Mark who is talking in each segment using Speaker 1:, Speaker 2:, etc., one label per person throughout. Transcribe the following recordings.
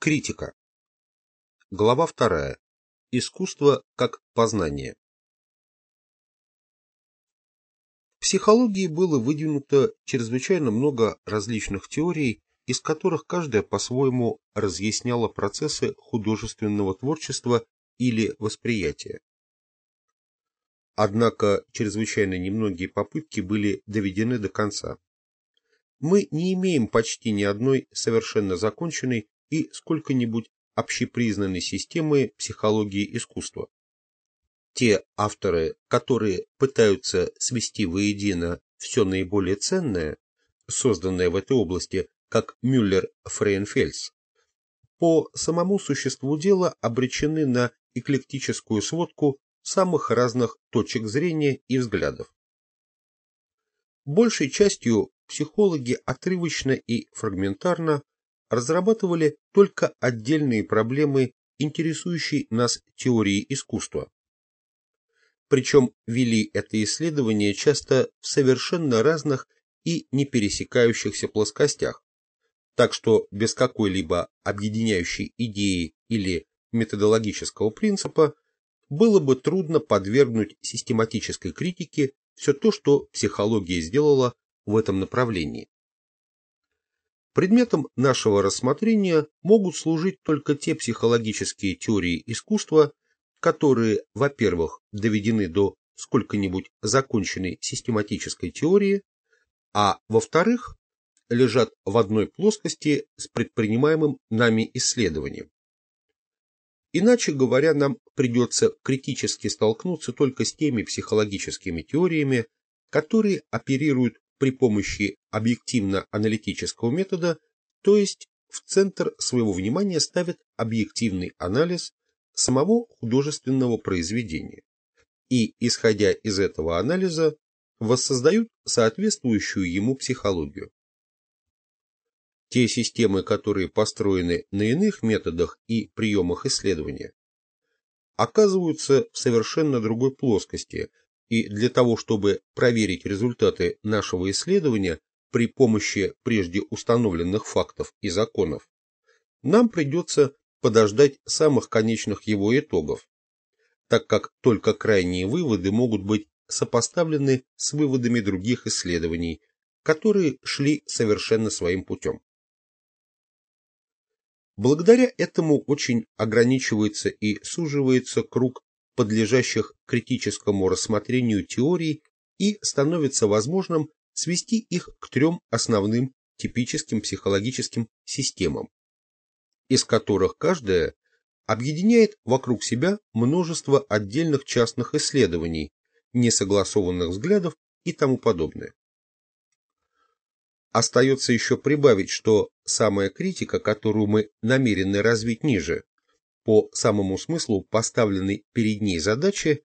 Speaker 1: Критика. Глава вторая. Искусство как познание. В психологии было выдвинуто чрезвычайно много различных теорий, из которых каждая по-своему разъясняла процессы художественного творчества или восприятия. Однако чрезвычайно немногие попытки были доведены до конца. Мы не имеем почти ни одной совершенно законченной и сколько-нибудь общепризнанной системы психологии искусства. Те авторы, которые пытаются свести воедино все наиболее ценное, созданное в этой области, как Мюллер Фрейнфельс, по самому существу дела обречены на эклектическую сводку самых разных точек зрения и взглядов. Большей частью психологи отрывочно и фрагментарно разрабатывали только отдельные проблемы, интересующие нас теории искусства. Причем вели это исследование часто в совершенно разных и не пересекающихся плоскостях, так что без какой-либо объединяющей идеи или методологического принципа было бы трудно подвергнуть систематической критике все то, что психология сделала в этом направлении. Предметом нашего рассмотрения могут служить только те психологические теории искусства, которые, во-первых, доведены до сколько-нибудь законченной систематической теории, а во-вторых, лежат в одной плоскости с предпринимаемым нами исследованием. Иначе говоря, нам придется критически столкнуться только с теми психологическими теориями, которые оперируют при помощи объективно-аналитического метода, то есть в центр своего внимания ставят объективный анализ самого художественного произведения и, исходя из этого анализа, воссоздают соответствующую ему психологию. Те системы, которые построены на иных методах и приемах исследования, оказываются в совершенно другой плоскости, и для того, чтобы проверить результаты нашего исследования при помощи прежде установленных фактов и законов, нам придется подождать самых конечных его итогов, так как только крайние выводы могут быть сопоставлены с выводами других исследований, которые шли совершенно своим путем. Благодаря этому очень ограничивается и суживается круг подлежащих критическому рассмотрению теорий и становится возможным свести их к трем основным типическим психологическим системам, из которых каждая объединяет вокруг себя множество отдельных частных исследований, несогласованных взглядов и тому подобное. Остается еще прибавить, что самая критика, которую мы намерены развить ниже, по самому смыслу поставленной перед ней задачи,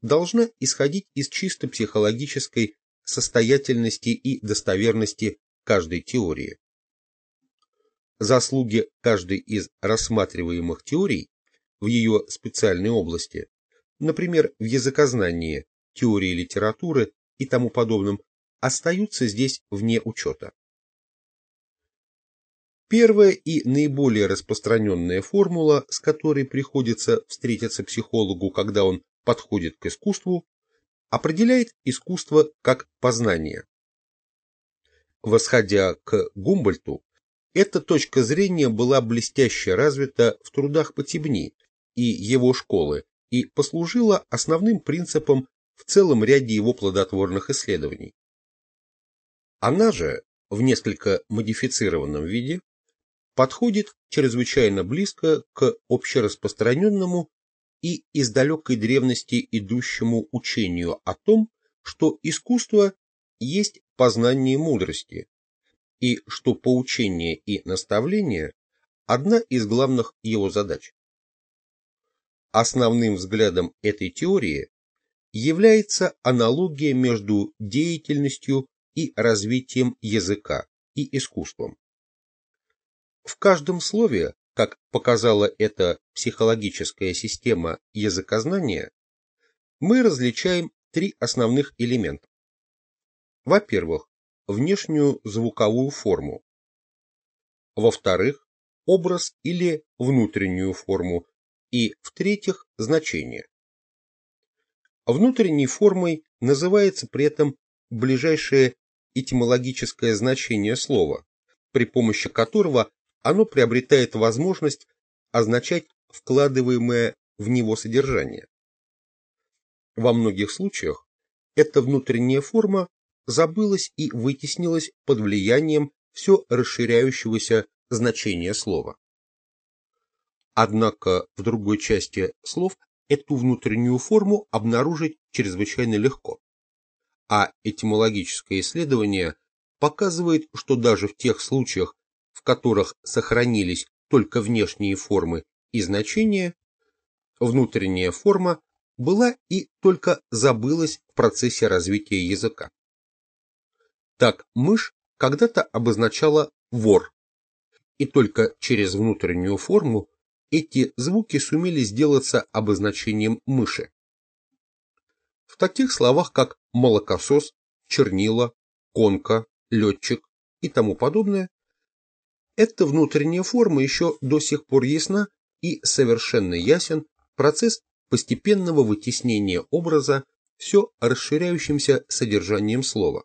Speaker 1: должна исходить из чисто психологической состоятельности и достоверности каждой теории. Заслуги каждой из рассматриваемых теорий в ее специальной области, например, в языкознании, теории литературы и тому подобном, остаются здесь вне учета. Первая и наиболее распространенная формула, с которой приходится встретиться психологу, когда он подходит к искусству, определяет искусство как познание. Восходя к Гумбольту, эта точка зрения была блестяще развита в трудах Потебни и его школы и послужила основным принципом в целом ряде его плодотворных исследований. Она же, в несколько модифицированном виде, подходит чрезвычайно близко к общераспространенному и из далекой древности идущему учению о том, что искусство есть познание мудрости, и что поучение и наставление – одна из главных его задач. Основным взглядом этой теории является аналогия между деятельностью и развитием языка и искусством. В каждом слове, как показала эта психологическая система языкознания, мы различаем три основных элемента. Во-первых, внешнюю звуковую форму. Во-вторых, образ или внутреннюю форму, и, в-третьих, значение. Внутренней формой называется при этом ближайшее этимологическое значение слова, при помощи которого оно приобретает возможность означать вкладываемое в него содержание. Во многих случаях эта внутренняя форма забылась и вытеснилась под влиянием все расширяющегося значения слова. Однако в другой части слов эту внутреннюю форму обнаружить чрезвычайно легко. А этимологическое исследование показывает, что даже в тех случаях, в которых сохранились только внешние формы и значения, внутренняя форма была и только забылась в процессе развития языка. Так мышь когда-то обозначала вор, и только через внутреннюю форму эти звуки сумели сделаться обозначением мыши. В таких словах, как молокосос, чернила, конка, летчик и тому подобное, эта внутренняя форма еще до сих пор ясна и совершенно ясен процесс постепенного вытеснения образа все расширяющимся содержанием слова.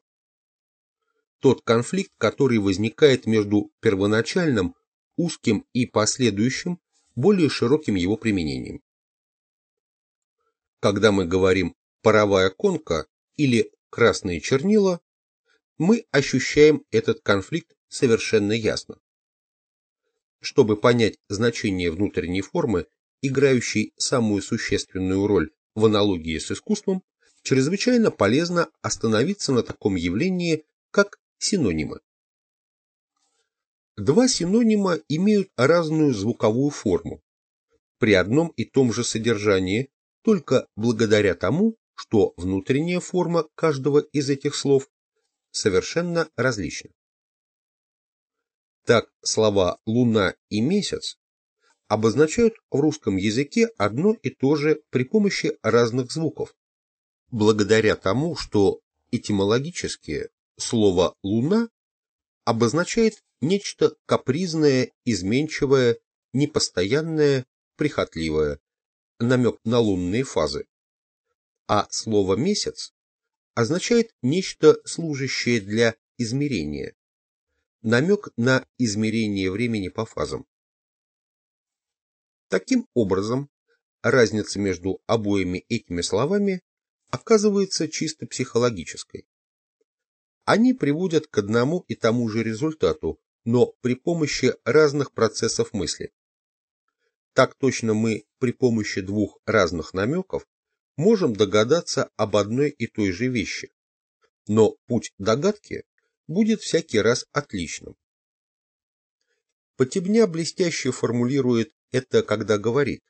Speaker 1: Тот конфликт, который возникает между первоначальным, узким и последующим, более широким его применением. Когда мы говорим «паровая конка» или «красные чернила», мы ощущаем этот конфликт совершенно ясно. Чтобы понять значение внутренней формы, играющей самую существенную роль в аналогии с искусством, чрезвычайно полезно остановиться на таком явлении, как синонимы. Два синонима имеют разную звуковую форму при одном и том же содержании, только благодаря тому, что внутренняя форма каждого из этих слов совершенно различна. Так слова «луна» и «месяц» обозначают в русском языке одно и то же при помощи разных звуков, благодаря тому, что этимологически слово «луна» обозначает нечто капризное, изменчивое, непостоянное, прихотливое, намек на лунные фазы. А слово «месяц» означает нечто служащее для измерения, намек на измерение времени по фазам. Таким образом, разница между обоими этими словами оказывается чисто психологической. Они приводят к одному и тому же результату, но при помощи разных процессов мысли. Так точно мы при помощи двух разных намеков можем догадаться об одной и той же вещи, но путь догадки будет всякий раз отличным. Потебня блестяще формулирует это, когда говорит,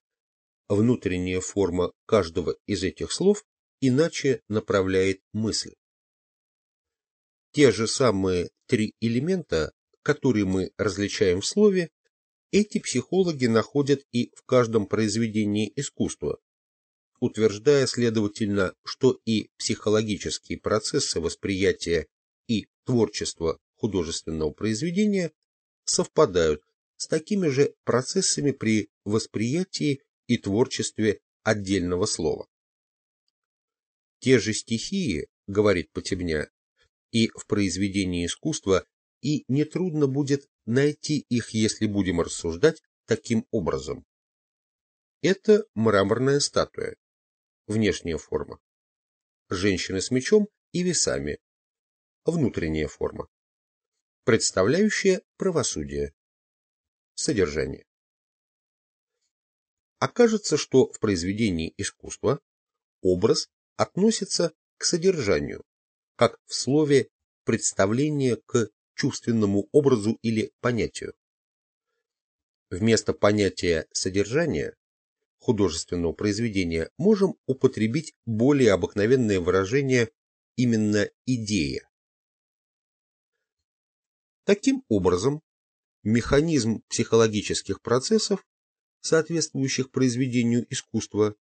Speaker 1: внутренняя форма каждого из этих слов иначе направляет мысль. Те же самые три элемента, которые мы различаем в слове, эти психологи находят и в каждом произведении искусства, утверждая, следовательно, что и психологические процессы восприятия и творчества художественного произведения совпадают с такими же процессами при восприятии и творчестве отдельного слова. Те же стихии, говорит Потебня, и в произведении искусства, и нетрудно будет найти их, если будем рассуждать таким образом. Это мраморная статуя, внешняя форма. Женщина с мечом и весами, внутренняя форма, представляющая правосудие. Содержание. Окажется, что в произведении искусства образ относится к содержанию, как в слове представление к чувственному образу или понятию. Вместо понятия содержания художественного произведения можем употребить более обыкновенное выражение именно идея. Таким образом, механизм психологических процессов, соответствующих произведению искусства,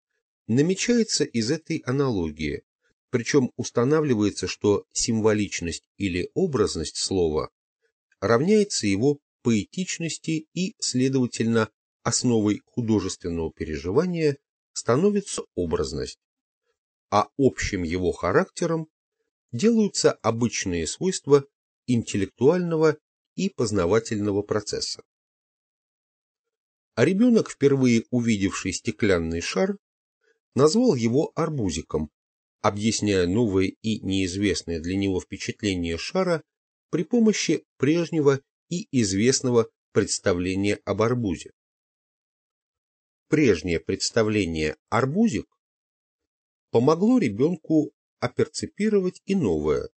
Speaker 1: намечается из этой аналогии, причем устанавливается, что символичность или образность слова равняется его поэтичности и, следовательно, основой художественного переживания становится образность, а общим его характером делаются обычные свойства интеллектуального и познавательного процесса. А ребенок, впервые увидевший стеклянный шар, назвал его арбузиком, объясняя новое и неизвестное для него впечатление шара при помощи прежнего и известного представления об арбузе. Прежнее представление «арбузик» помогло ребенку оперцепировать и новое.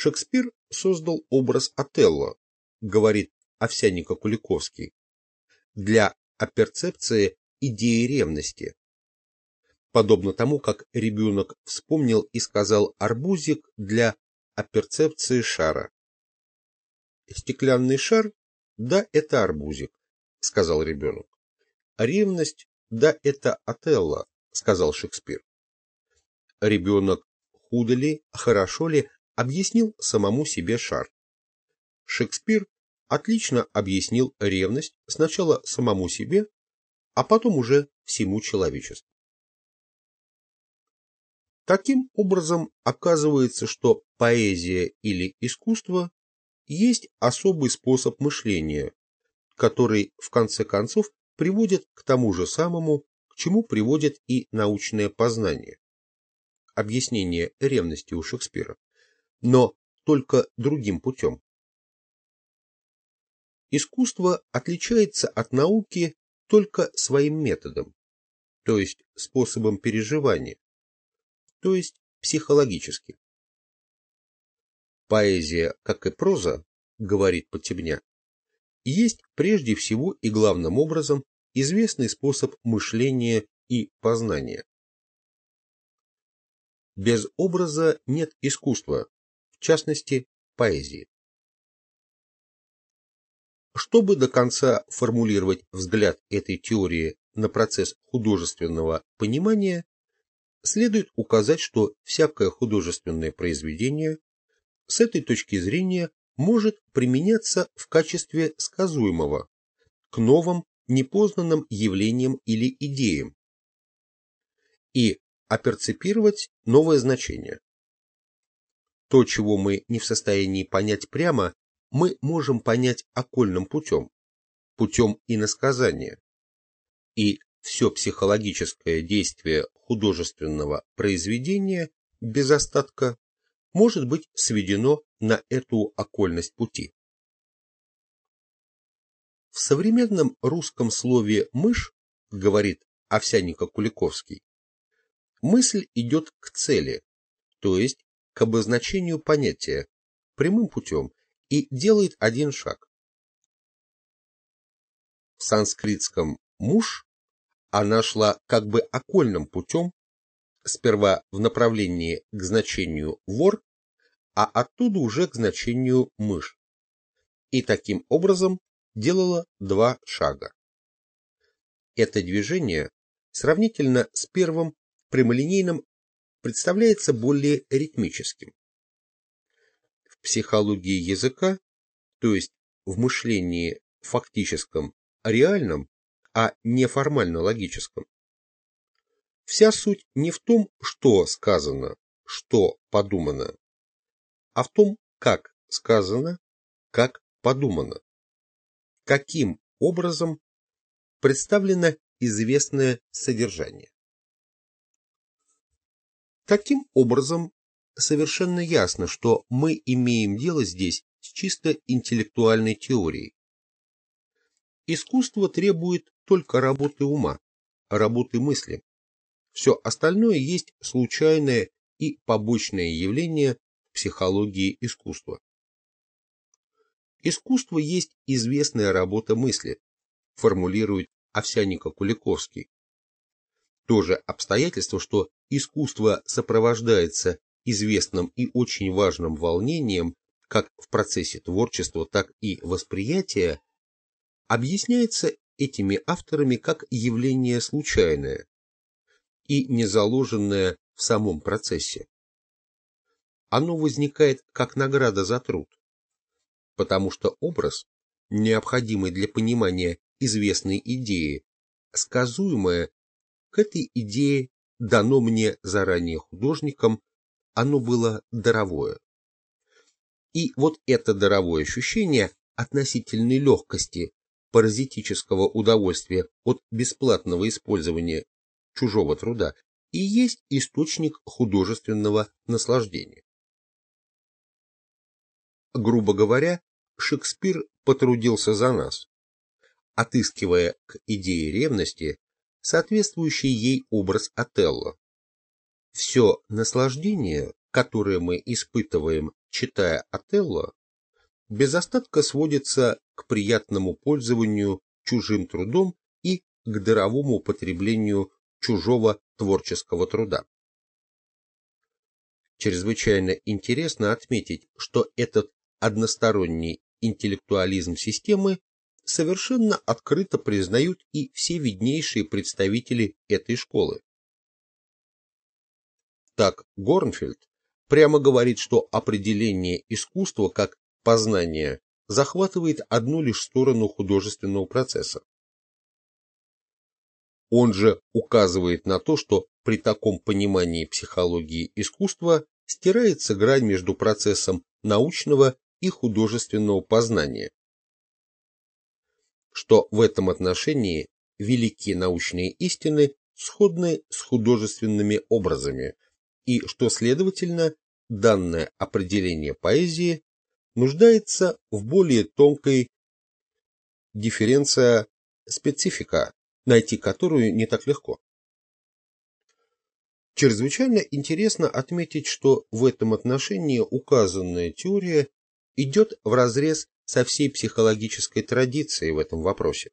Speaker 1: Шекспир создал образ Отелло, говорит Овсянника Куликовский, для оперцепции идеи ревности. Подобно тому, как ребенок вспомнил и сказал арбузик для оперцепции шара. Стеклянный шар, да, это арбузик, сказал ребенок. Ревность, да, это Отелло, сказал Шекспир. Ребенок худо ли, хорошо ли, объяснил самому себе шар. Шекспир отлично объяснил ревность сначала самому себе, а потом уже всему человечеству. Таким образом, оказывается, что поэзия или искусство есть особый способ мышления, который, в конце концов, приводит к тому же самому, к чему приводит и научное познание. Объяснение ревности у Шекспира, но только другим путем. Искусство отличается от науки только своим методом, то есть способом переживания, то есть психологически. Поэзия, как и проза, говорит Потебня, есть прежде всего и главным образом известный способ мышления и познания. Без образа нет искусства, в частности, поэзии. Чтобы до конца формулировать взгляд этой теории на процесс художественного понимания, следует указать, что всякое художественное произведение с этой точки зрения может применяться в качестве сказуемого к новым непознанным явлениям или идеям и оперцепировать новое значение. То, чего мы не в состоянии понять прямо, мы можем понять окольным путем, путем иносказания. И все психологическое действие художественного произведения без остатка может быть сведено на эту окольность пути. В современном русском слове «мышь», говорит Овсянника Куликовский, мысль идет к цели, то есть к обозначению понятия, прямым путем, и делает один шаг. В санскритском «муж» она шла как бы окольным путем, сперва в направлении к значению «вор», а оттуда уже к значению «мышь». И таким образом делала два шага. Это движение сравнительно с первым прямолинейным представляется более ритмическим психологии языка, то есть в мышлении фактическом, реальном, а не формально-логическом. Вся суть не в том, что сказано, что подумано, а в том, как сказано, как подумано, каким образом представлено известное содержание. Таким образом, совершенно ясно, что мы имеем дело здесь с чисто интеллектуальной теорией. Искусство требует только работы ума, работы мысли. Все остальное есть случайное и побочное явление психологии искусства. Искусство есть известная работа мысли, формулирует Овсянников Куликовский. То же обстоятельство, что искусство сопровождается известным и очень важным волнением как в процессе творчества, так и восприятия, объясняется этими авторами как явление случайное и не заложенное в самом процессе. Оно возникает как награда за труд. потому что образ, необходимый для понимания известной идеи, сказуемое к этой идее дано мне заранее художником, оно было даровое. И вот это даровое ощущение относительной легкости, паразитического удовольствия от бесплатного использования чужого труда и есть источник художественного наслаждения. Грубо говоря, Шекспир потрудился за нас, отыскивая к идее ревности соответствующий ей образ Отелло. Все наслаждение, которое мы испытываем, читая Отелло, без остатка сводится к приятному пользованию чужим трудом и к даровому потреблению чужого творческого труда. Чрезвычайно интересно отметить, что этот односторонний интеллектуализм системы совершенно открыто признают и все виднейшие представители этой школы. Так Горнфельд прямо говорит, что определение искусства как познания захватывает одну лишь сторону художественного процесса. Он же указывает на то, что при таком понимании психологии искусства стирается грань между процессом научного и художественного познания, что в этом отношении великие научные истины сходны с художественными образами, и что, следовательно, данное определение поэзии нуждается в более тонкой дифференция специфика, найти которую не так легко. Чрезвычайно интересно отметить, что в этом отношении указанная теория идет вразрез со всей психологической традицией в этом вопросе.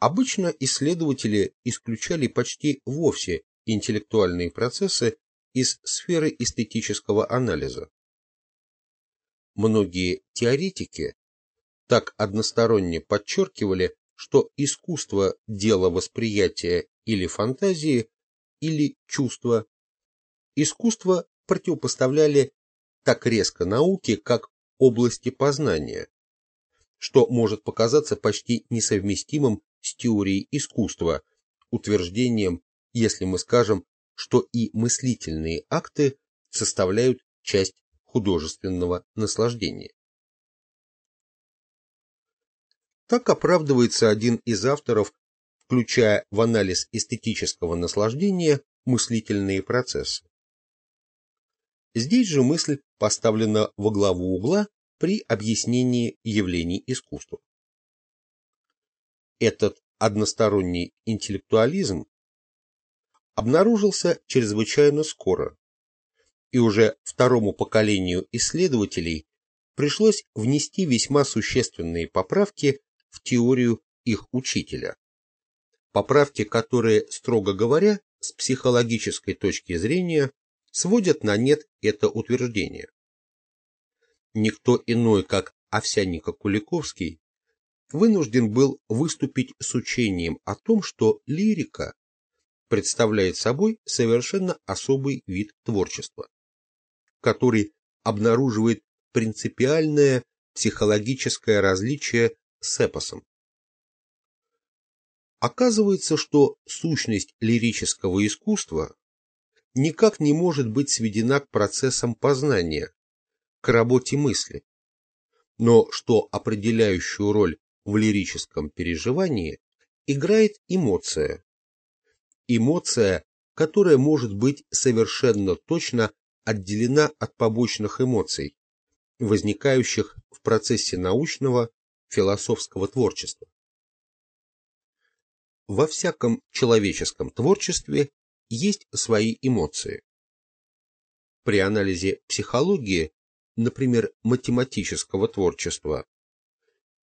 Speaker 1: Обычно исследователи исключали почти вовсе интеллектуальные процессы из сферы эстетического анализа. Многие теоретики так односторонне подчеркивали, что искусство – дело восприятия или фантазии, или чувства. Искусство противопоставляли так резко науке, как области познания, что может показаться почти несовместимым с теорией искусства, утверждением, если мы скажем, что и мыслительные акты составляют часть художественного наслаждения. Так оправдывается один из авторов, включая в анализ эстетического наслаждения мыслительные процессы. Здесь же мысль поставлена во главу угла при объяснении явлений искусства. Этот односторонний интеллектуализм обнаружился чрезвычайно скоро, и уже второму поколению исследователей пришлось внести весьма существенные поправки в теорию их учителя. Поправки, которые, строго говоря, с психологической точки зрения, сводят на нет это утверждение. Никто иной, как Овсянников-Куликовский, вынужден был выступить с учением о том, что лирика представляет собой совершенно особый вид творчества который обнаруживает принципиальное психологическое различие с эпосом. Оказывается, что сущность лирического искусства никак не может быть сведена к процессам познания, к работе мысли, но что определяющую роль в лирическом переживании играет эмоция. Эмоция, которая может быть совершенно точно отделена от побочных эмоций, возникающих в процессе научного философского творчества. Во всяком человеческом творчестве есть свои эмоции. При анализе психологии, например, математического творчества,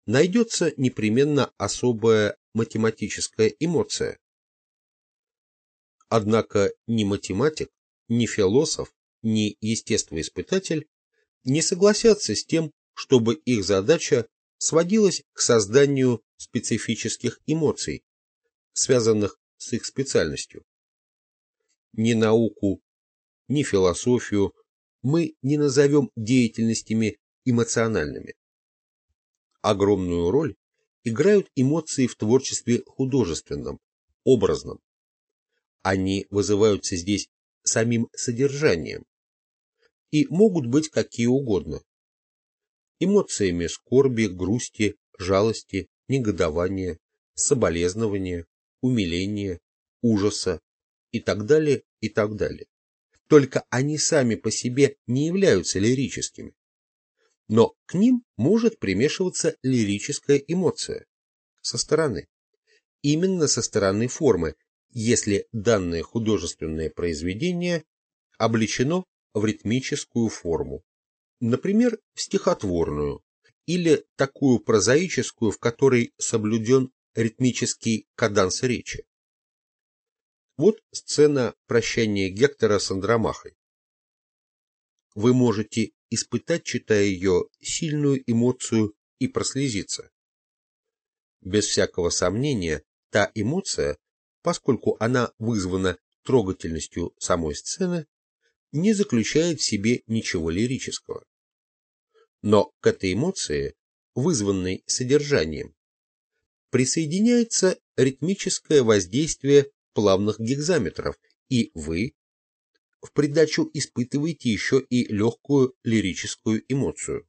Speaker 1: найдется непременно особая математическая эмоция. Однако ни математик, ни философ ни естествоиспытатель не согласятся с тем, чтобы их задача сводилась к созданию специфических эмоций, связанных с их специальностью. Ни науку, ни философию мы не назовем деятельностями эмоциональными. Огромную роль играют эмоции в творчестве художественном, образном. Они вызываются здесь самим содержанием и могут быть какие угодно. Эмоциями скорби, грусти, жалости, негодования, соболезнования, умиления, ужаса и так далее, и так далее. Только они сами по себе не являются лирическими. Но к ним может примешиваться лирическая эмоция со стороны. Именно со стороны формы, если данное художественное произведение облечено в ритмическую форму, например, в стихотворную, или такую прозаическую, в которой соблюден ритмический каданс речи. Вот сцена прощания Гектора с Андромахой. Вы можете испытать, читая ее, сильную эмоцию и прослезиться. Без всякого сомнения, та эмоция, поскольку она вызвана трогательностью самой сцены, не заключает в себе ничего лирического. Но к этой эмоции, вызванной содержанием, присоединяется ритмическое воздействие плавных гекзаметров, и вы в придачу испытываете еще и легкую лирическую эмоцию.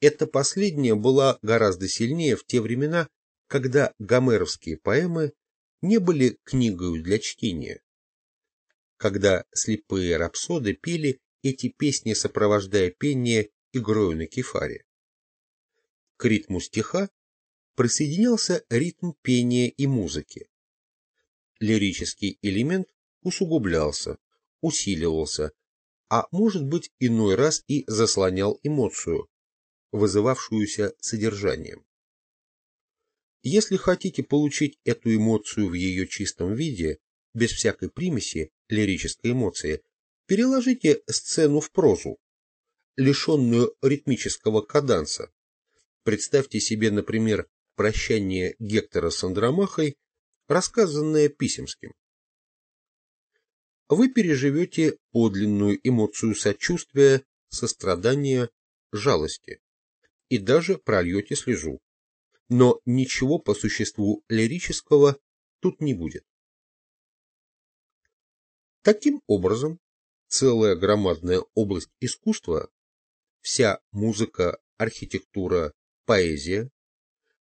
Speaker 1: Эта последняя была гораздо сильнее в те времена, когда гомеровские поэмы не были книгой для чтения. Когда слепые рапсоды пели эти песни, сопровождая пение игрою на кефаре. К ритму стиха присоединялся ритм пения и музыки. Лирический элемент усугублялся, усиливался, а может быть иной раз и заслонял эмоцию, вызывавшуюся содержанием. Если хотите получить эту эмоцию в ее чистом виде, без всякой примеси лирической эмоции, переложите сцену в прозу, лишенную ритмического каданса. Представьте себе, например, прощание Гектора с Андромахой, рассказанное Писемским вы переживете подлинную эмоцию сочувствия, сострадания, жалости и даже прольете слезу. Но ничего по существу лирического тут не будет. Таким образом, целая громадная область искусства, вся музыка, архитектура, поэзия,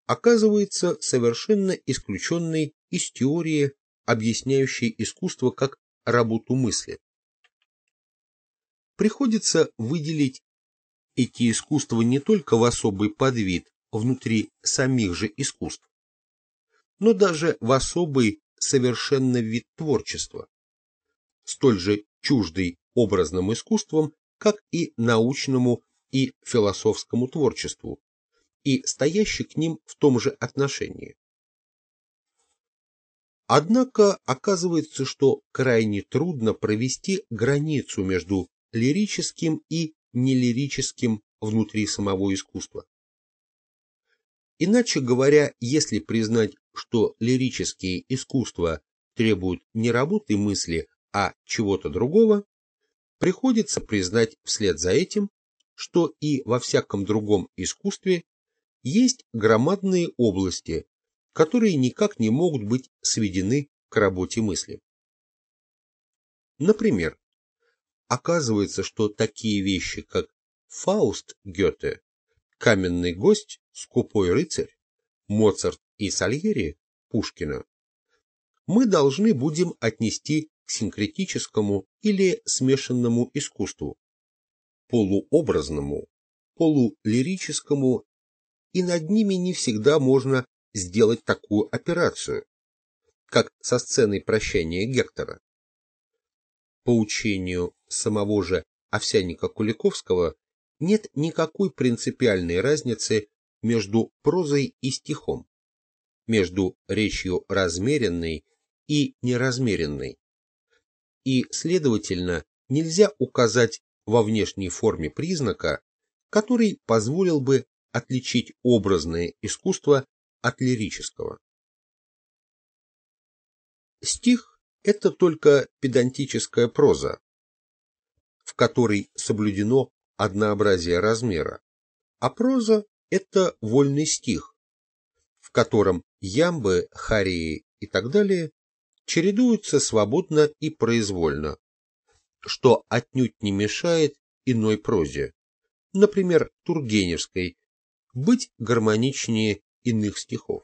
Speaker 1: оказывается совершенно исключенной из теории, объясняющей искусство как работу мысли. Приходится выделить эти искусства не только в особый подвид внутри самих же искусств, но даже в особый совершенно вид творчества, столь же чуждый образным искусством, как и научному и философскому творчеству, и стоящий к ним в том же отношении. Однако оказывается, что крайне трудно провести границу между лирическим и нелирическим внутри самого искусства. Иначе говоря, если признать, что лирические искусства требуют не работы мысли, а чего-то другого, приходится признать вслед за этим, что и во всяком другом искусстве есть громадные области, которые никак не могут быть сведены к работе мысли. Например, оказывается, что такие вещи, как Фауст Гёте, Каменный гость, Скупой рыцарь, Моцарт и Сальери Пушкина, мы должны будем отнести к синкретическому или смешанному искусству, полуобразному, полулирическому, и над ними не всегда можно сделать такую операцию, как со сценой прощания Гектора. По учению самого же Овсянника Куликовского нет никакой принципиальной разницы между прозой и стихом, между речью размеренной и неразмеренной. И, следовательно, нельзя указать во внешней форме признака, который позволил бы отличить образное искусство от лирического. Стих – это только педантическая проза, в которой соблюдено однообразие размера, а проза – это вольный стих, в котором ямбы, хории и так далее чередуются свободно и произвольно, что отнюдь не мешает иной прозе, например, Тургеневской, быть гармоничнее иных стихов.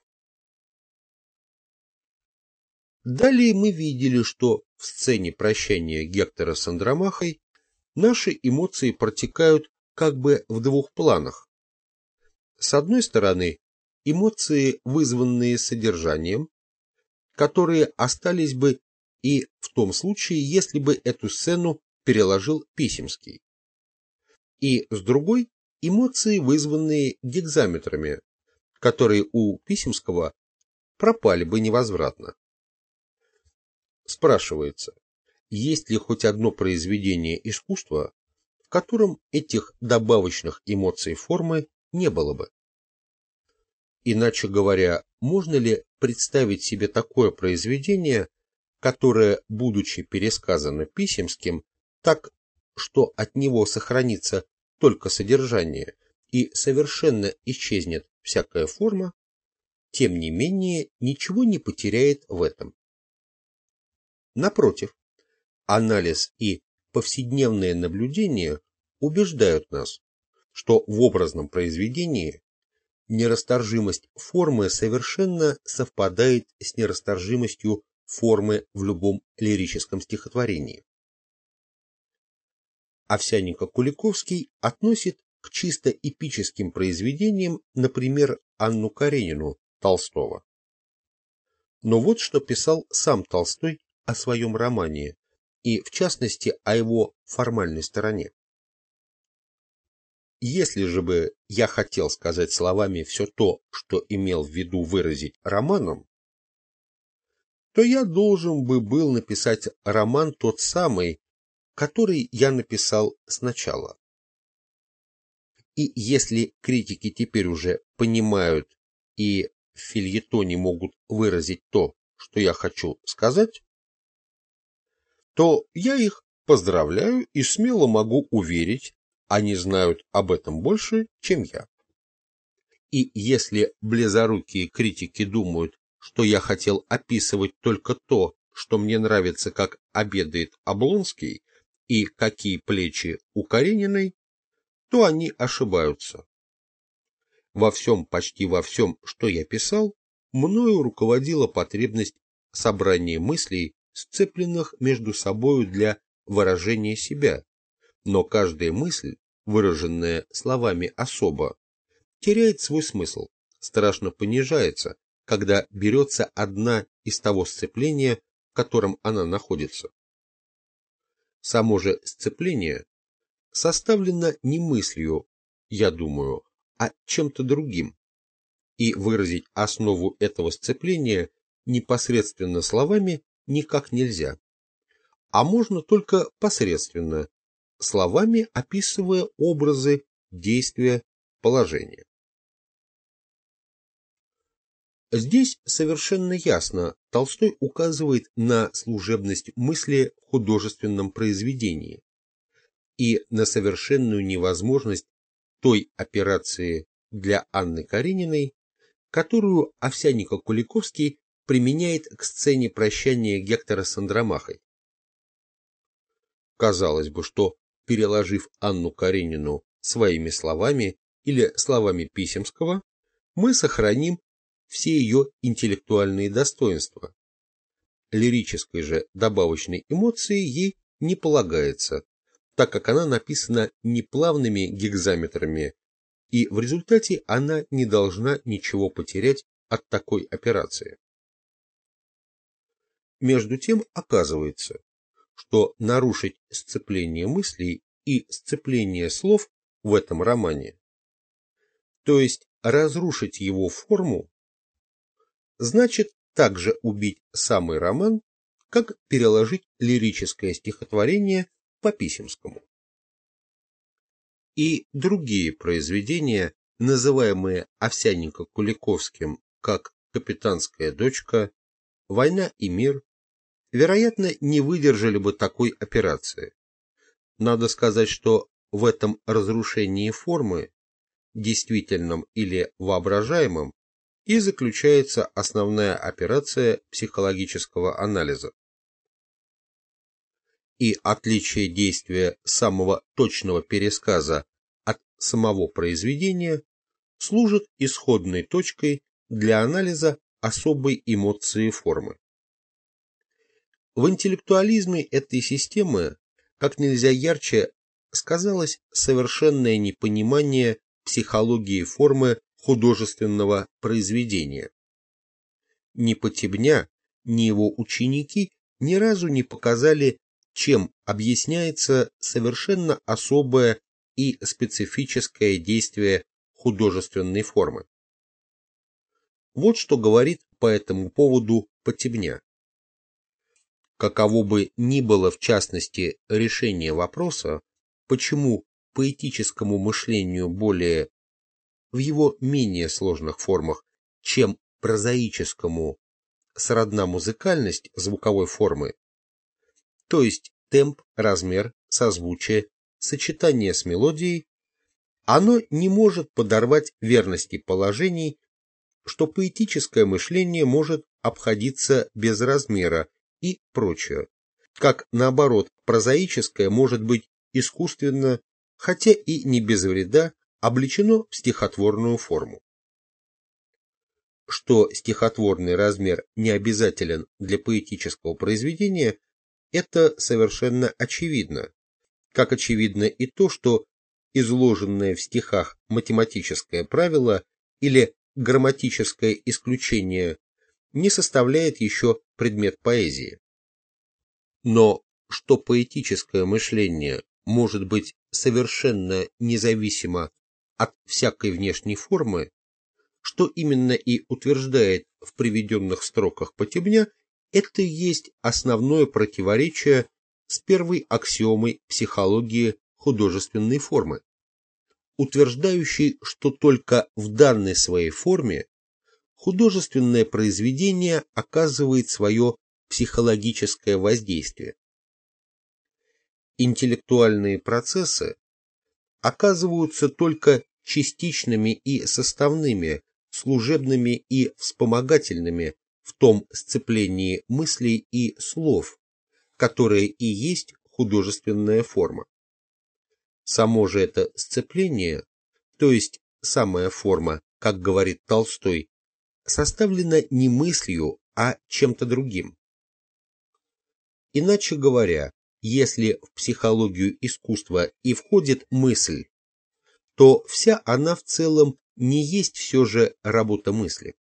Speaker 1: Далее мы видели, что в сцене прощания Гектора с Андромахой наши эмоции протекают как бы в двух планах. С одной стороны, эмоции, вызванные содержанием, которые остались бы и в том случае, если бы эту сцену переложил Писемский. И с другой, эмоции, вызванные гекзаметрами, которые у Писемского пропали бы невозвратно. Спрашивается, есть ли хоть одно произведение искусства, в котором этих добавочных эмоций формы не было бы? Иначе говоря, можно ли представить себе такое произведение, которое, будучи пересказано Писемским, так, что от него сохранится только содержание и совершенно исчезнет всякая форма, тем не менее ничего не потеряет в этом. Напротив, анализ и повседневное наблюдение убеждают нас, что в образном произведении нерасторжимость формы совершенно совпадает с нерасторжимостью формы в любом лирическом стихотворении. Овсянников-Куликовский относит к чисто эпическим произведениям, например, Анну Каренину Толстого. Но вот что писал сам Толстой о своем романе и, в частности, о его формальной стороне. Если же бы я хотел сказать словами все то, что имел в виду выразить романом, то я должен бы был написать роман тот самый, который я написал сначала. И если критики теперь уже понимают и в фильетоне могут выразить то, что я хочу сказать, то я их поздравляю и смело могу уверить, они знают об этом больше, чем я. И если близорукие критики думают, что я хотел описывать только то, что мне нравится, как обедает Облонский и какие плечи у Карениной, то они ошибаются. Во всем, почти во всем, что я писал, мною руководила потребность собрания мыслей сцепленных между собою для выражения себя, но каждая мысль, выраженная словами особо, теряет свой смысл, страшно понижается, когда берется одна из того сцепления, в котором она находится. Само же сцепление составлено не мыслью, я думаю, а чем-то другим, и выразить основу этого сцепления непосредственно словами никак нельзя. А можно только посредственно, словами описывая образы, действия, положения. Здесь совершенно ясно Толстой указывает на служебность мысли в художественном произведении и на совершенную невозможность той операции для Анны Карениной, которую Овсянников-Куликовский применяет к сцене прощания Гектора с Андромахой. Казалось бы, что, переложив Анну Каренину своими словами или словами Писемского, мы сохраним все ее интеллектуальные достоинства. Лирической же добавочной эмоции ей не полагается, так как она написана неплавными гекзаметрами, и в результате она не должна ничего потерять от такой операции. Между тем оказывается, что нарушить сцепление мыслей и сцепление слов в этом романе, то есть разрушить его форму, значит также убить самый роман, как переложить лирическое стихотворение по Писемскому. И другие произведения, называемые Овсяненко-Куликовским как «Капитанская дочка», «Война и мир», вероятно, не выдержали бы такой операции. Надо сказать, что в этом разрушении формы, действительном или воображаемом, и заключается основная операция психологического анализа. И отличие действия самого точного пересказа от самого произведения служит исходной точкой для анализа особой эмоции формы. В интеллектуализме этой системы как нельзя ярче сказалось совершенное непонимание психологии формы художественного произведения. Ни Потебня, ни его ученики ни разу не показали, чем объясняется совершенно особое и специфическое действие художественной формы. Вот что говорит по этому поводу Потебня. Каково бы ни было в частности решение вопроса, почему поэтическому мышлению более в его менее сложных формах, чем прозаическому сродна музыкальность звуковой формы, то есть темп, размер, созвучие, сочетание с мелодией, оно не может подорвать верности положений, что поэтическое мышление может обходиться без размера и прочее, как наоборот прозаическое может быть искусственно, хотя и не без вреда, облечено в стихотворную форму. Что стихотворный размер не обязателен для поэтического произведения, это совершенно очевидно, как очевидно и то, что изложенное в стихах математическое правило или грамматическое исключение не составляет еще предмет поэзии. Но что поэтическое мышление может быть совершенно независимо от всякой внешней формы, что именно и утверждает в приведенных строках Потебня, это и есть основное противоречие с первой аксиомой психологии художественной формы, утверждающей, что только в данной своей форме художественное произведение оказывает свое психологическое воздействие. Интеллектуальные процессы оказываются только частичными и составными, служебными и вспомогательными в том сцеплении мыслей и слов, которое и есть художественная форма. Само же это сцепление, то есть самая форма, как говорит Толстой, составлено не мыслью, а чем-то другим. Иначе говоря, если в психологию искусства и входит мысль, то вся она в целом не есть все же работа мысли.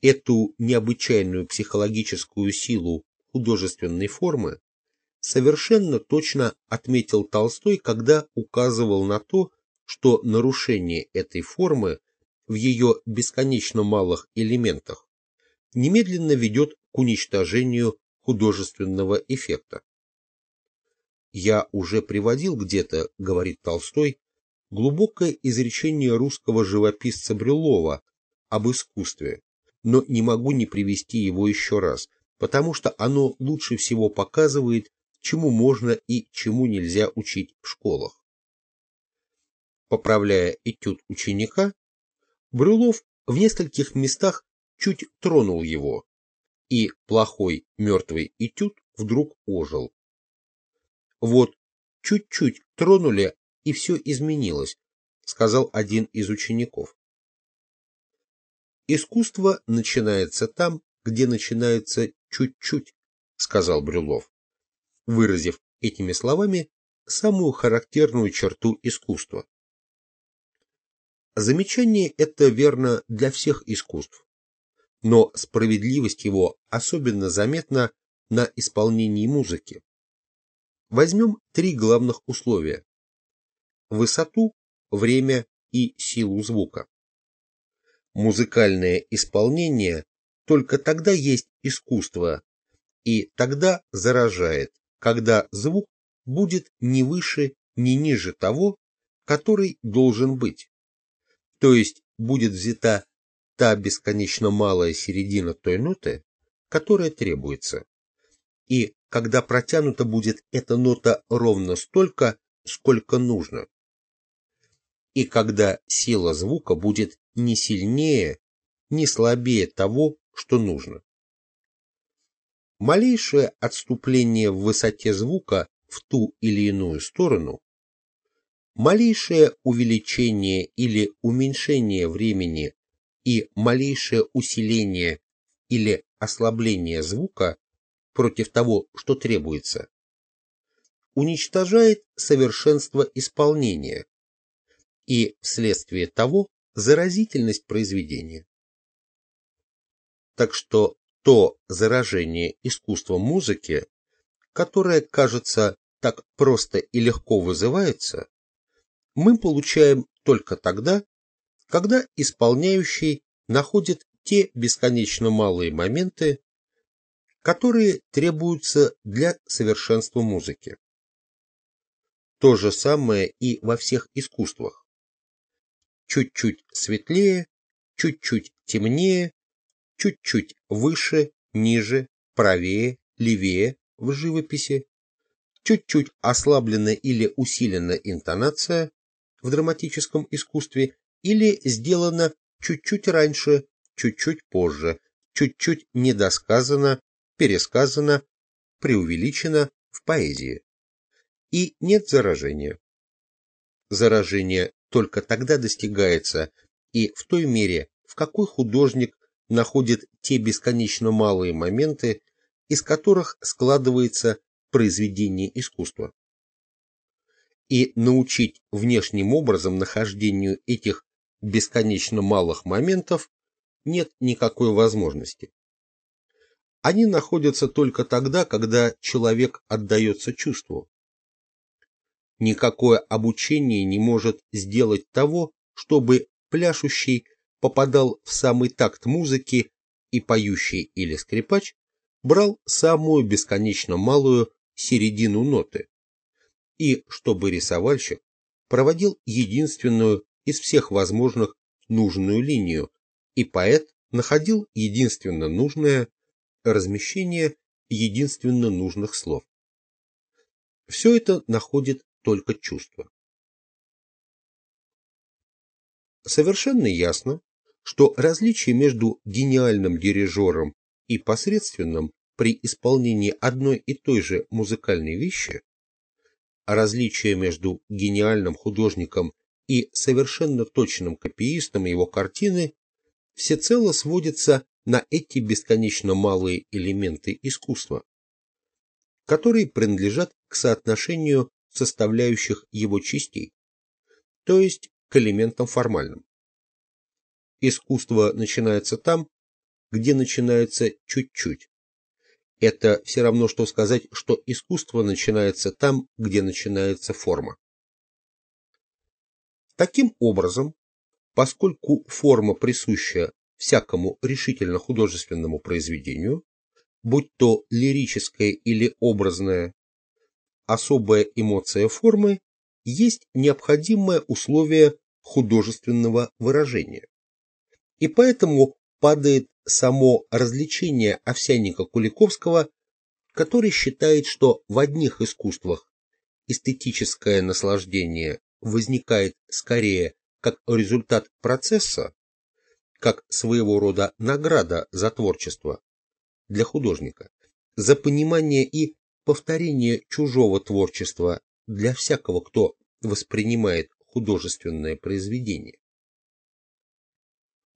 Speaker 1: Эту необычайную психологическую силу художественной формы совершенно точно отметил Толстой, когда указывал на то, что нарушение этой формы в ее бесконечно малых элементах немедленно ведет к уничтожению художественного эффекта. Я уже приводил где-то, говорит Толстой, глубокое изречение русского живописца Брюлова об искусстве, но не могу не привести его еще раз, потому что оно лучше всего показывает, чему можно и чему нельзя учить в школах. Поправляя этюд ученика, Брюлов в нескольких местах чуть тронул его, и плохой мертвый этюд вдруг ожил. Вот чуть-чуть тронули, и все изменилось, сказал один из учеников. Искусство начинается там, где начинается чуть-чуть, сказал Брюлов, выразив этими словами самую характерную черту искусства. Замечание это верно для всех искусств, но справедливость его особенно заметна на исполнении музыки. Возьмем три главных условия – высоту, время и силу звука. Музыкальное исполнение только тогда есть искусство, и тогда заражает, когда звук будет не выше, не ниже того, который должен быть то есть будет взята та бесконечно малая середина той ноты, которая требуется. И когда протянута будет эта нота ровно столько, сколько нужно. И когда сила звука будет не сильнее, не слабее того, что нужно. Малейшее отступление в высоте звука в ту или иную сторону, малейшее увеличение или уменьшение времени и малейшее усиление или ослабление звука против того, что требуется, уничтожает совершенство исполнения и вследствие того заразительность произведения. Так что то заражение искусством музыки, которое, кажется, так просто и легко вызывается, мы получаем только тогда, когда исполняющий находит те бесконечно малые моменты, которые требуются для совершенства музыки. То же самое и во всех искусствах. Чуть-чуть светлее, чуть-чуть темнее, чуть-чуть выше, ниже, правее, левее в живописи, чуть-чуть ослаблена или усилена интонация в драматическом искусстве или сделана чуть-чуть раньше, чуть-чуть позже, чуть-чуть недосказано, пересказано, преувеличено в поэзии. И нет заражения. Заражение только тогда достигается и в той мере, в какой художник находит те бесконечно малые моменты, из которых складывается произведение искусства. И научить внешним образом нахождению этих бесконечно малых моментов нет никакой возможности. Они находятся только тогда, когда человек отдается чувству. Никакое обучение не может сделать того, чтобы пляшущий попадал в самый такт музыки, и поющий или скрипач брал самую бесконечно малую середину ноты, и чтобы рисовальщик проводил единственную из всех возможных нужную линию, и поэт находил единственно нужное размещение единственно нужных слов. Все это находит только чувство. Совершенно ясно, что различие между гениальным дирижером и посредственным при исполнении одной и той же музыкальной вещи, различие между гениальным художником и совершенно точным копиистом его картины всецело сводится на эти бесконечно малые элементы искусства, которые принадлежат к соотношению составляющих его частей, то есть к элементам формальным. Искусство начинается там, где начинается чуть-чуть. Это все равно, что сказать, что искусство начинается там, где начинается форма. Таким образом, поскольку форма присуща всякому решительно художественному произведению, будь то лирическое или образное, особая эмоция формы есть необходимое условие художественного выражения. И поэтому падает само развлечение овсянника Куликовского, который считает, что в одних искусствах эстетическое наслаждение возникает скорее как результат процесса, как своего рода награда за творчество для художника, за понимание и повторение чужого творчества для всякого, кто воспринимает художественное произведение.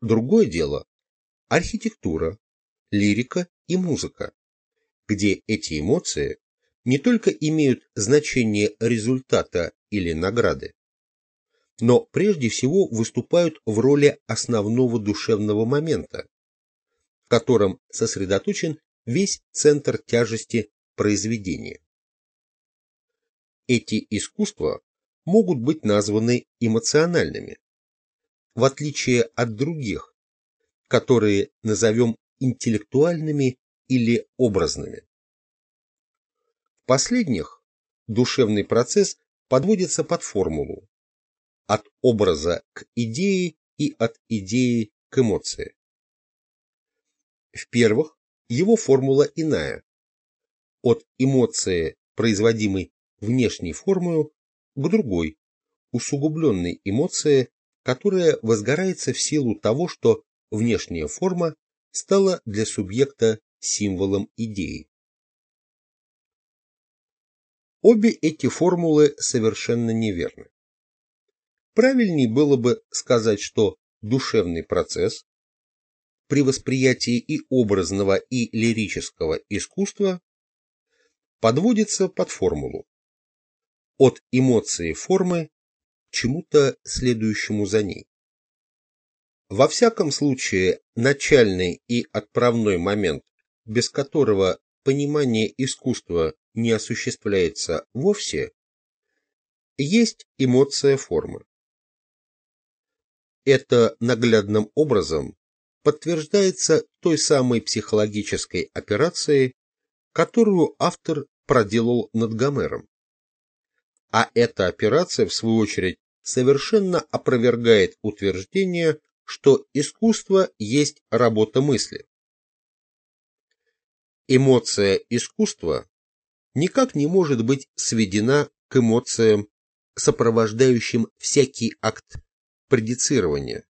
Speaker 1: Другое дело – архитектура, лирика и музыка, где эти эмоции не только имеют значение результата или награды, но прежде всего выступают в роли основного душевного момента, в котором сосредоточен весь центр тяжести произведения. Эти искусства могут быть названы эмоциональными, в отличие от других, которые назовем интеллектуальными или образными. В последних душевный процесс подводится под формулу от образа к идее и от идеи к эмоции. В первых его формула иная. От эмоции, производимой внешней формою, к другой, усугубленной эмоции, которая возгорается в силу того, что внешняя форма стала для субъекта символом идеи. Обе эти формулы совершенно неверны. Правильней было бы сказать, что душевный процесс при восприятии и образного, и лирического искусства подводится под формулу от эмоции формы к чему-то следующему за ней. Во всяком случае, начальный и отправной момент, без которого понимание искусства не осуществляется вовсе, есть эмоция формы. Это наглядным образом подтверждается той самой психологической операцией, которую автор проделал над Гомером. А эта операция, в свою очередь, совершенно опровергает утверждение, что искусство есть работа мысли. Эмоция искусства никак не может быть сведена к эмоциям, сопровождающим всякий акт предицирования,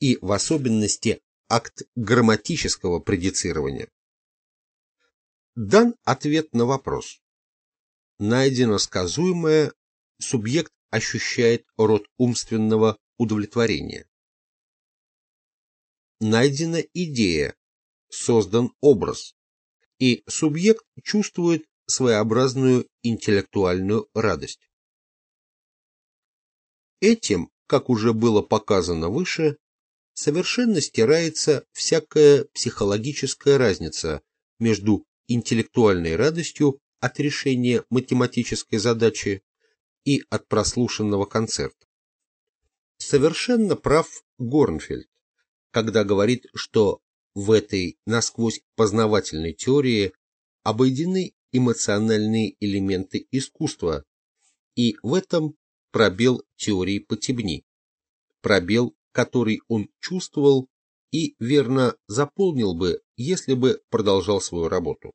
Speaker 1: и в особенности акт грамматического предицирования. Дан ответ на вопрос. Найдено сказуемое, субъект ощущает род умственного удовлетворения. Найдена идея, создан образ, и субъект чувствует своеобразную интеллектуальную радость. Этим, как уже было показано выше, совершенно стирается всякая психологическая разница между интеллектуальной радостью от решения математической задачи и от прослушанного концерта. Совершенно прав Горнфельд, когда говорит, что в этой насквозь познавательной теории обойдены эмоциональные элементы искусства, и в этом пробел теории Потебни, пробел, который он чувствовал и верно заполнил бы, если бы продолжал свою работу.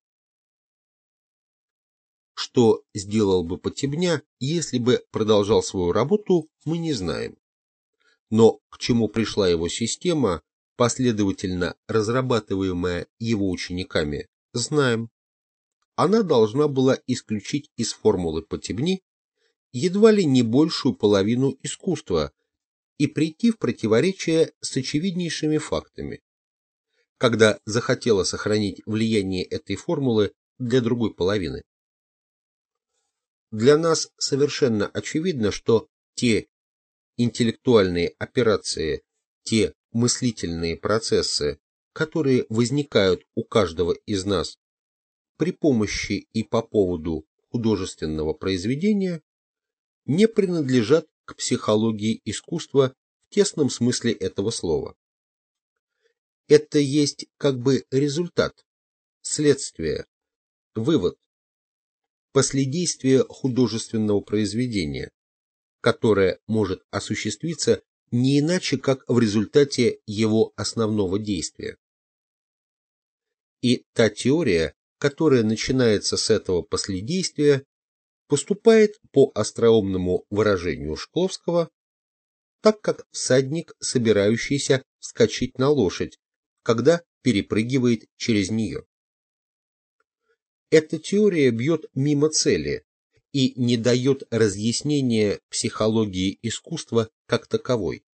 Speaker 1: Что сделал бы Потебня, если бы продолжал свою работу, мы не знаем. Но к чему пришла его система, последовательно разрабатываемая его учениками, знаем. Она должна была исключить из формулы Потебни едва ли не большую половину искусства и прийти в противоречие с очевиднейшими фактами, когда захотела сохранить влияние этой формулы для другой половины. Для нас совершенно очевидно, что те интеллектуальные операции, те мыслительные процессы, которые возникают у каждого из нас при помощи и по поводу художественного произведения, не принадлежат к психологии искусства в тесном смысле этого слова. Это есть как бы результат, следствие, вывод, последействие художественного произведения, которое может осуществиться не иначе, как в результате его основного действия. И та теория, которая начинается с этого последействия, поступает по остроумному выражению Шкловского, так как всадник, собирающийся вскочить на лошадь, когда перепрыгивает через нее. Эта теория бьет мимо цели и не дает разъяснения психологии искусства как таковой.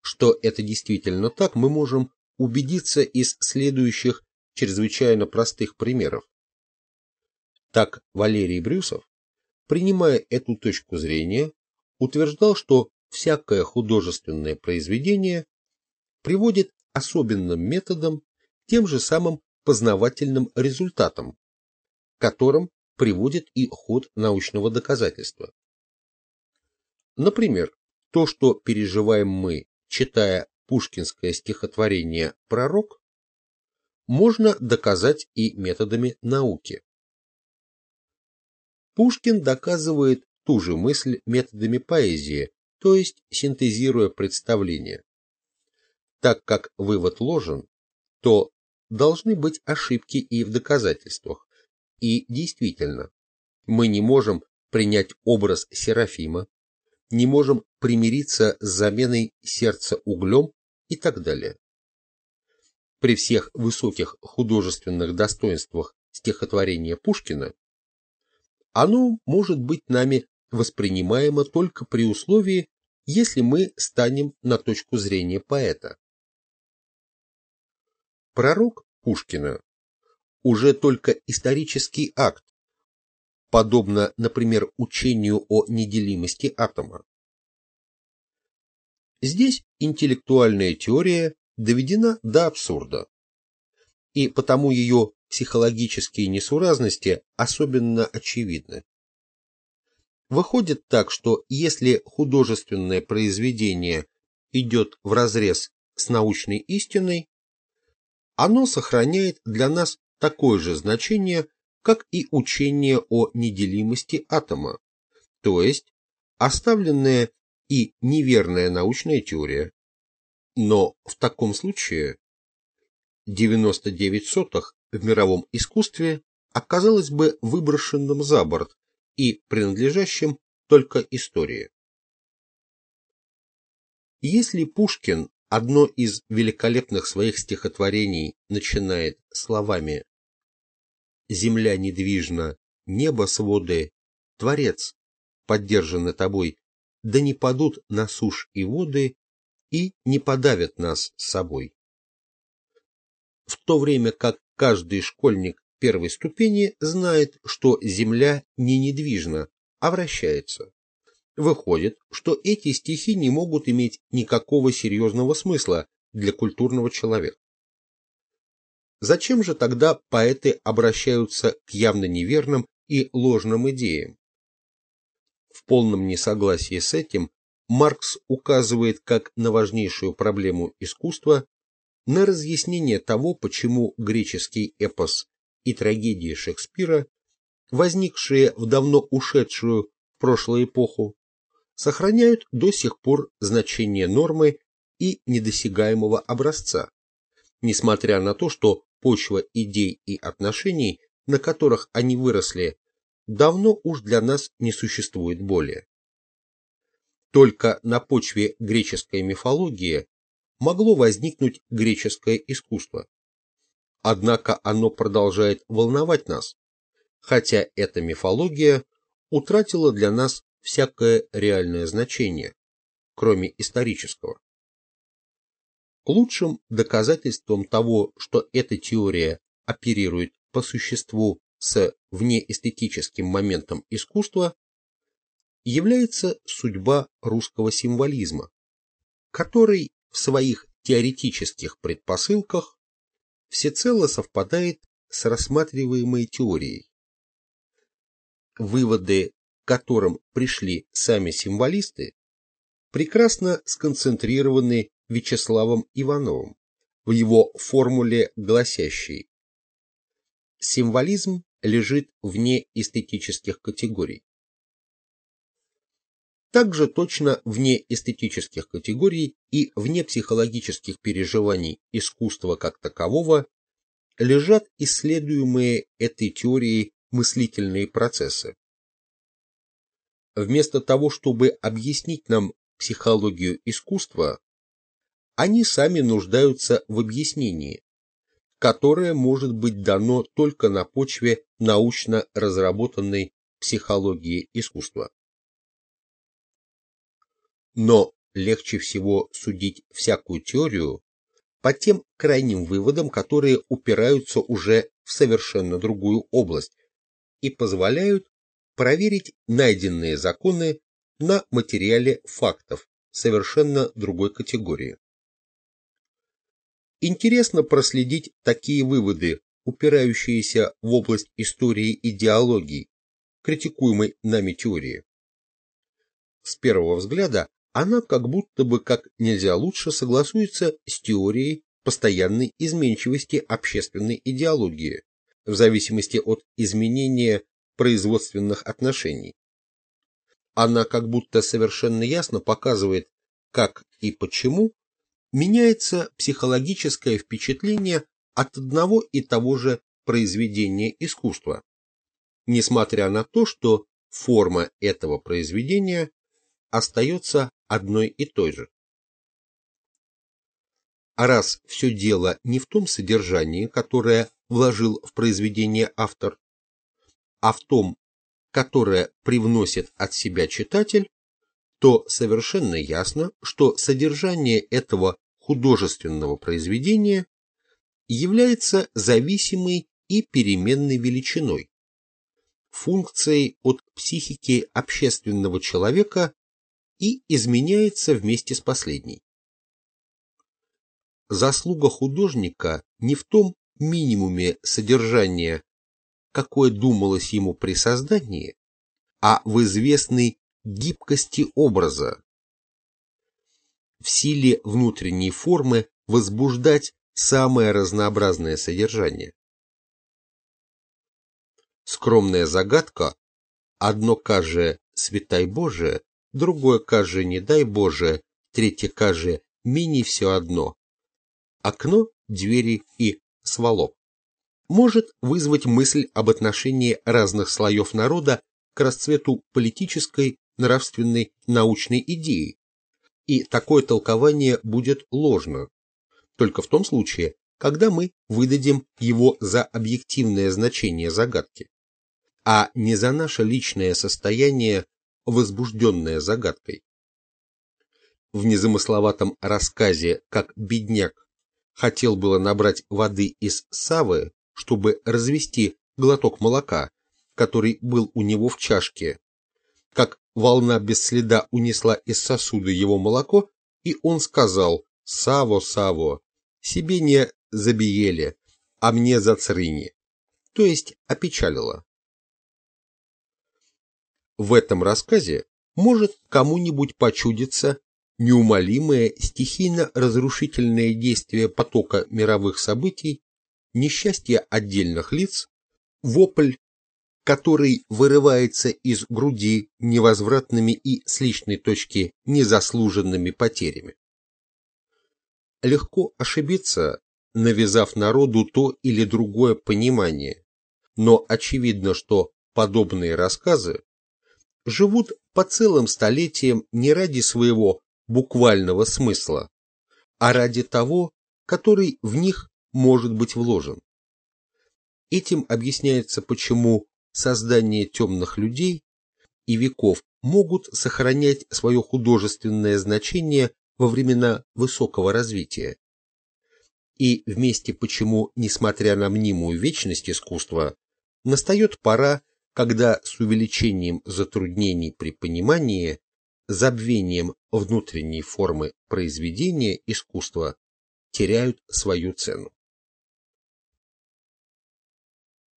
Speaker 1: Что это действительно так, мы можем убедиться из следующих чрезвычайно простых примеров. Так Валерий Брюсов, принимая эту точку зрения, утверждал, что всякое художественное произведение приводит особенным методом тем же самым познавательным результатам, которым приводит и ход научного доказательства. Например, то, что переживаем мы, читая пушкинское стихотворение «Пророк», можно доказать и методами науки. Пушкин доказывает ту же мысль методами поэзии, то есть синтезируя представление. Так как вывод ложен, то должны быть ошибки и в доказательствах. И действительно, мы не можем принять образ Серафима, не можем примириться с заменой сердца углем и так далее. При всех высоких художественных достоинствах стихотворения Пушкина оно может быть нами воспринимаемо только при условии, если мы станем на точку зрения поэта. Пророк Пушкина уже только исторический акт, подобно, например, учению о неделимости атома. Здесь интеллектуальная теория доведена до абсурда, и потому ее психологические несуразности особенно очевидны. Выходит так, что если художественное произведение идет вразрез с научной истиной, оно сохраняет для нас такое же значение, как и учение о неделимости атома, то есть оставленная и неверная научная теория. Но в таком случае 99 сотых в мировом искусстве оказалось бы выброшенным за борт и принадлежащим только истории. Если Пушкин одно из великолепных своих стихотворений начинает словами «Земля недвижна, небо своды, Творец, поддержаны тобой, да не падут на сушь и воды и не подавят нас с собой». В то время как каждый школьник первой ступени знает, что Земля не недвижна, а вращается. Выходит, что эти стихи не могут иметь никакого серьезного смысла для культурного человека. Зачем же тогда поэты обращаются к явно неверным и ложным идеям? В полном несогласии с этим Маркс указывает как на важнейшую проблему искусства на разъяснение того, почему греческий эпос и трагедии Шекспира, возникшие в давно ушедшую в прошлую эпоху, сохраняют до сих пор значение нормы и недосягаемого образца, несмотря на то, что почва идей и отношений, на которых они выросли, давно уж для нас не существует более. Только на почве греческой мифологии могло возникнуть греческое искусство. Однако оно продолжает волновать нас, хотя эта мифология утратила для нас всякое реальное значение, кроме исторического. Лучшим доказательством того, что эта теория оперирует по существу с внеэстетическим моментом искусства, является судьба русского символизма, который в своих теоретических предпосылках всецело совпадает с рассматриваемой теорией. Выводы которым пришли сами символисты, прекрасно сконцентрированы Вячеславом Ивановым в его формуле гласящей «Символизм лежит вне эстетических категорий». Также точно вне эстетических категорий и вне психологических переживаний искусства как такового лежат исследуемые этой теорией мыслительные процессы вместо того, чтобы объяснить нам психологию искусства, они сами нуждаются в объяснении, которое может быть дано только на почве научно разработанной психологии искусства. Но легче всего судить всякую теорию по тем крайним выводам, которые упираются уже в совершенно другую область и позволяют проверить найденные законы на материале фактов совершенно другой категории. Интересно проследить такие выводы, упирающиеся в область истории идеологии, критикуемой нами теории. С первого взгляда она как будто бы как нельзя лучше согласуется с теорией постоянной изменчивости общественной идеологии, в зависимости от изменения производственных отношений. Она как будто совершенно ясно показывает, как и почему меняется психологическое впечатление от одного и того же произведения искусства, несмотря на то, что форма этого произведения остается одной и той же. А раз все дело не в том содержании, которое вложил в произведение автор, а в том, которое привносит от себя читатель, то совершенно ясно, что содержание этого художественного произведения является зависимой и переменной величиной, функцией от психики общественного человека и изменяется вместе с последней. Заслуга художника не в том минимуме содержания, какое думалось ему при создании, а в известной гибкости образа, в силе внутренней формы возбуждать самое разнообразное содержание. Скромная загадка, одно каже «Святай Боже», другое каже «Не дай Боже», третье каже «Мини все одно», окно, двери и сволок, может вызвать мысль об отношении разных слоев народа к расцвету политической, нравственной, научной идеи, и такое толкование будет ложно, только в том случае, когда мы выдадим его за объективное значение загадки, а не за наше личное состояние, возбужденное загадкой. В незамысловатом рассказе «Как бедняк хотел было набрать воды из савы, чтобы развести глоток молока, который был у него в чашке, как волна без следа унесла из сосуда его молоко, и он сказал «Саво, Саво, себе не забиели, а мне за црыни», то есть опечалило. В этом рассказе может кому-нибудь почудиться неумолимое стихийно-разрушительное действие потока мировых событий, несчастье отдельных лиц, вопль, который вырывается из груди невозвратными и с личной точки незаслуженными потерями. Легко ошибиться, навязав народу то или другое понимание, но очевидно, что подобные рассказы живут по целым столетиям не ради своего буквального смысла, а ради того, который в них может быть вложен. Этим объясняется, почему создание темных людей и веков могут сохранять свое художественное значение во времена высокого развития. И вместе почему, несмотря на мнимую вечность искусства, настает пора, когда с увеличением затруднений при понимании забвением внутренней формы произведения искусства теряют свою цену.